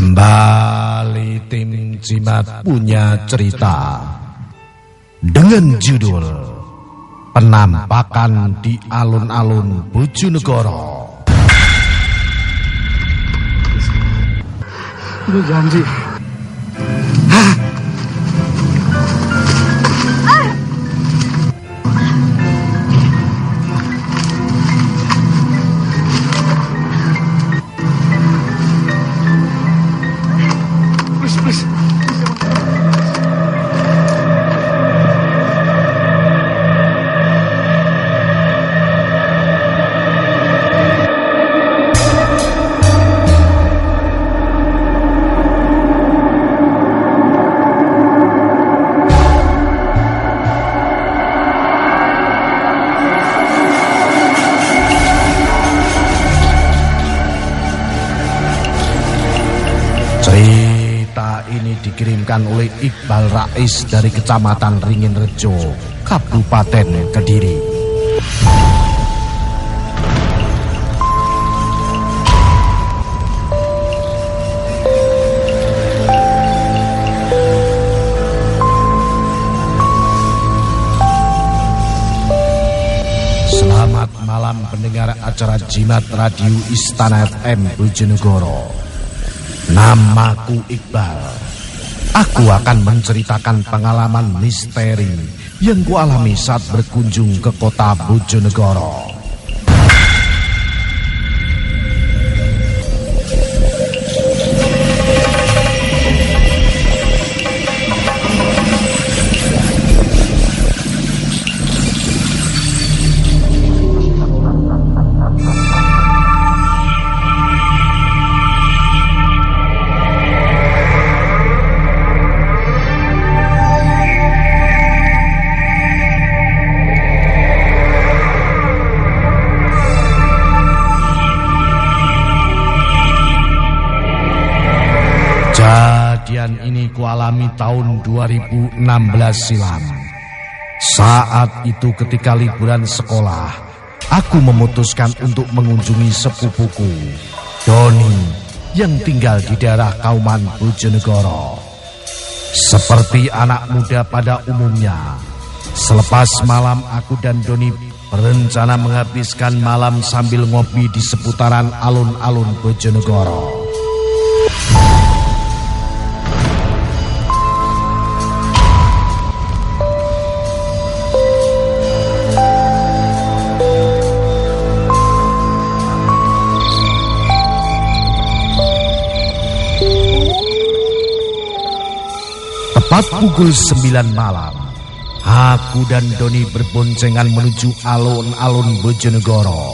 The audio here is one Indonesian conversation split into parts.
Kembali tim Cimat punya cerita dengan judul Penampakan di Alun-Alun Bojonegoro. Gue janji. Hah? Dikirimkan oleh Iqbal Rais dari Kecamatan Ringin Rejo, Kabupaten Kediri. Selamat malam pendengar acara Jimat Radio Istana FM Bojonegoro. Namaku Iqbal. Aku akan menceritakan pengalaman misteri yang kualami saat berkunjung ke kota Bojonegoro. Kejadian ini kualami tahun 2016 silam. Saat itu ketika liburan sekolah, aku memutuskan untuk mengunjungi sepupuku, Doni, yang tinggal di daerah Kauman Bojonegoro. Seperti anak muda pada umumnya, selepas malam aku dan Doni berencana menghabiskan malam sambil ngopi di seputaran alun-alun Bojonegoro. Tepat pukul 9 malam, aku dan Doni berboncengan menuju alun-alun Bojonegoro.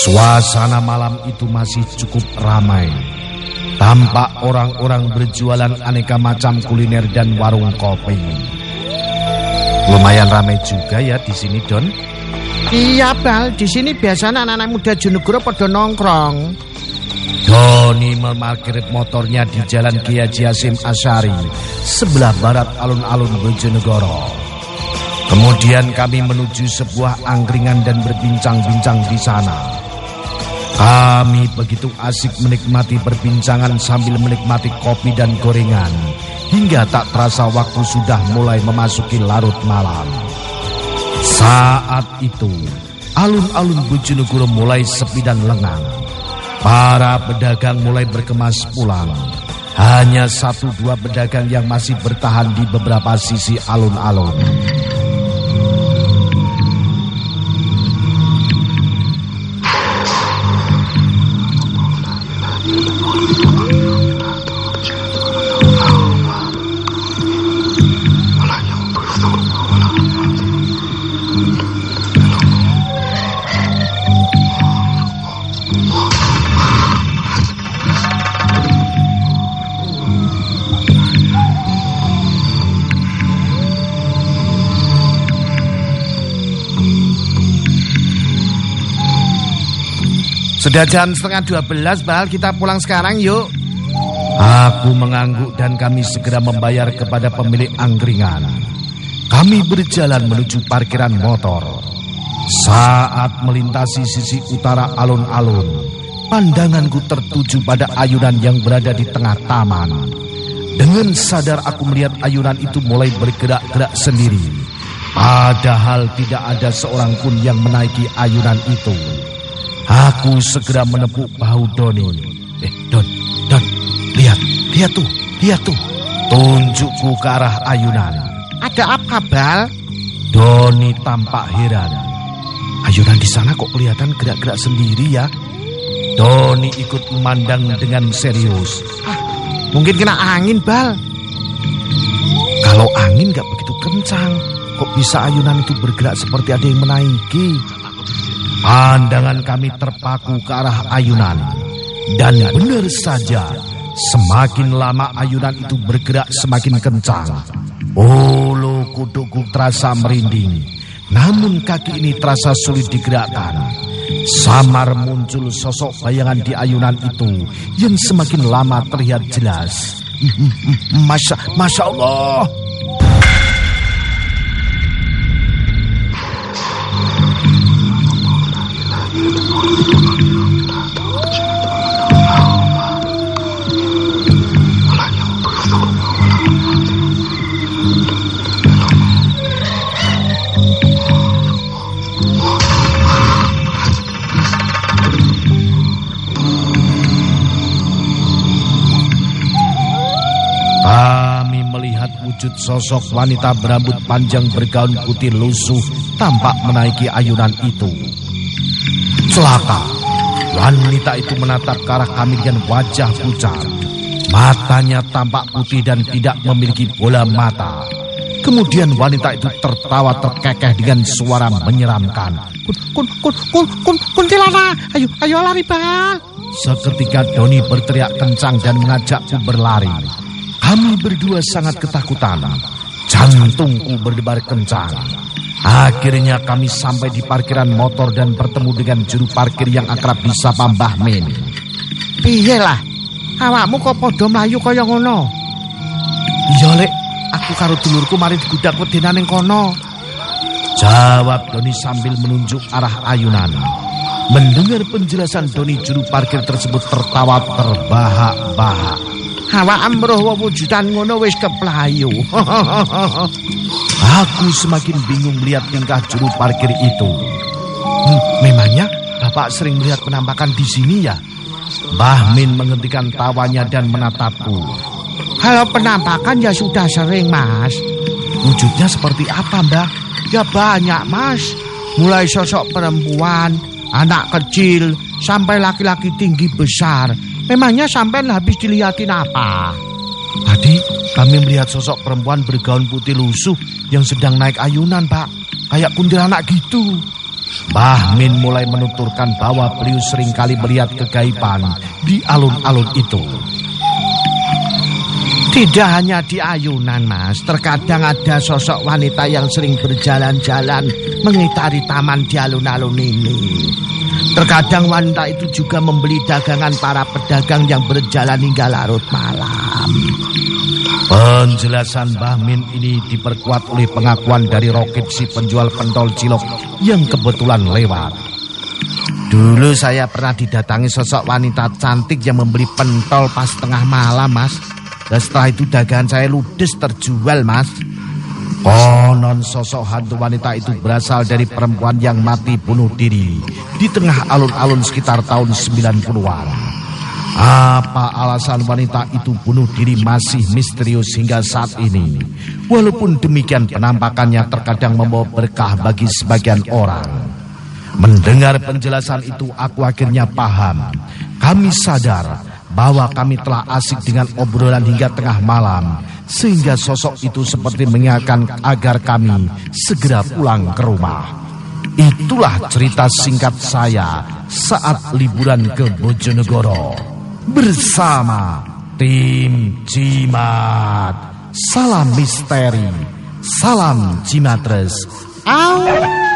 Suasana malam itu masih cukup ramai. Tampak orang-orang berjualan aneka macam kuliner dan warung kopi. Lumayan ramai juga ya di sini, Don. Iya Bal, di sini biasanya anak-anak muda Jonegoro pada nongkrong. Doni memarkir motornya di Jalan Ki Haji Hasim Asyari, sebelah barat alun-alun Bojonegoro. Kemudian kami menuju sebuah angkringan dan berbincang-bincang di sana. Kami begitu asik menikmati perbincangan sambil menikmati kopi dan gorengan, hingga tak terasa waktu sudah mulai memasuki larut malam. Saat itu, alun-alun Bojonegoro mulai sepi dan lengang. Para pedagang mulai berkemas pulang. Hanya satu dua pedagang yang masih bertahan di beberapa sisi alun-alun. Sudah jam setengah 12 Bal, kita pulang sekarang yuk. Aku mengangguk dan kami segera membayar kepada pemilik angkringan. Kami berjalan menuju parkiran motor. Saat melintasi sisi utara alun-alun, pandanganku tertuju pada ayunan yang berada di tengah taman. Dengan sadar aku melihat ayunan itu mulai bergerak-gerak sendiri. Padahal tidak ada seorang pun yang menaiki ayunan itu. Aku segera menepuk bahu Doni. Eh, Don, Don, lihat, lihat tuh, lihat tuh. Tunjukku ke arah ayunan. Ada apa, Bal? Doni tampak heran. Ayunan di sana kok kelihatan gerak-gerak sendiri ya? Doni ikut memandang dengan serius. Ah, mungkin kena angin, Bal. Kalau angin gak begitu kencang, kok bisa ayunan itu bergerak seperti ada yang menaiki? Pandangan kami terpaku ke arah ayunan. Dan benar saja, semakin lama ayunan itu bergerak semakin kencang. Ulu kuduku terasa merinding. Namun kaki ini terasa sulit digerakkan. Samar muncul sosok bayangan di ayunan itu yang semakin lama terlihat jelas. Masya, Masya Allah. Sosok wanita berambut panjang bergaun putih lusuh tampak menaiki ayunan itu. Celaka, wanita itu menatap ke arah kami dengan wajah pucat. Matanya tampak putih dan tidak memiliki bola mata. Kemudian wanita itu tertawa terkekeh dengan suara menyeramkan. Kun, kun, kun, kun, kun, kuntilanak. Ayo, ayo lari, Bal. Seketika Doni berteriak kencang dan mengajakku berlari. Kami berdua sangat ketakutan. Jantungku berdebar kencang. Akhirnya kami sampai di parkiran motor dan bertemu dengan juru parkir yang akrab disapa Mbah Min. Piye lah? Awakmu kok padha mlayu kaya ngono? Iya, Lek. Aku karo dulurku mari digudak wedina ning kono. Jawab Doni sambil menunjuk arah ayunan. Mendengar penjelasan Doni juru parkir tersebut tertawa terbahak-bahak. Awak amroh wujudan ngono wis keplayu. Aku semakin bingung melihat tingkah juru parkir itu. Hmm, memangnya Bapak sering melihat penampakan di sini ya? Mbah Min menghentikan tawanya dan menatapku. Kalau penampakan ya sudah sering, Mas. Wujudnya seperti apa, Mbak? Ya banyak, Mas. Mulai sosok perempuan, anak kecil, sampai laki-laki tinggi besar. Memangnya sampai habis dilihatin apa? Tadi kami melihat sosok perempuan bergaun putih lusuh yang sedang naik ayunan, Pak. Kayak kuntilanak gitu. Mbah Min mulai menuturkan bahwa beliau sering kali melihat kegaiban di alun-alun itu. Tidak hanya di ayunan, Mas. Terkadang ada sosok wanita yang sering berjalan-jalan mengitari taman di alun-alun ini. Terkadang wanita itu juga membeli dagangan para pedagang yang berjalan hingga larut malam. Penjelasan Mbah Min ini diperkuat oleh pengakuan dari Rokib si penjual pentol cilok yang kebetulan lewat. Dulu saya pernah didatangi sosok wanita cantik yang membeli pentol pas tengah malam, Mas. Dan setelah itu dagangan saya ludes terjual, Mas. Konon sosok hantu wanita itu berasal dari perempuan yang mati bunuh diri di tengah alun-alun sekitar tahun 90-an. Apa alasan wanita itu bunuh diri masih misterius hingga saat ini. Walaupun demikian penampakannya terkadang membawa berkah bagi sebagian orang. Mendengar penjelasan itu aku akhirnya paham. Kami sadar bahwa kami telah asik dengan obrolan hingga tengah malam sehingga sosok itu seperti mengingatkan agar kami segera pulang ke rumah. Itulah cerita singkat saya saat liburan ke Bojonegoro bersama tim Cimat. Salam misteri, salam Cimatres. Au.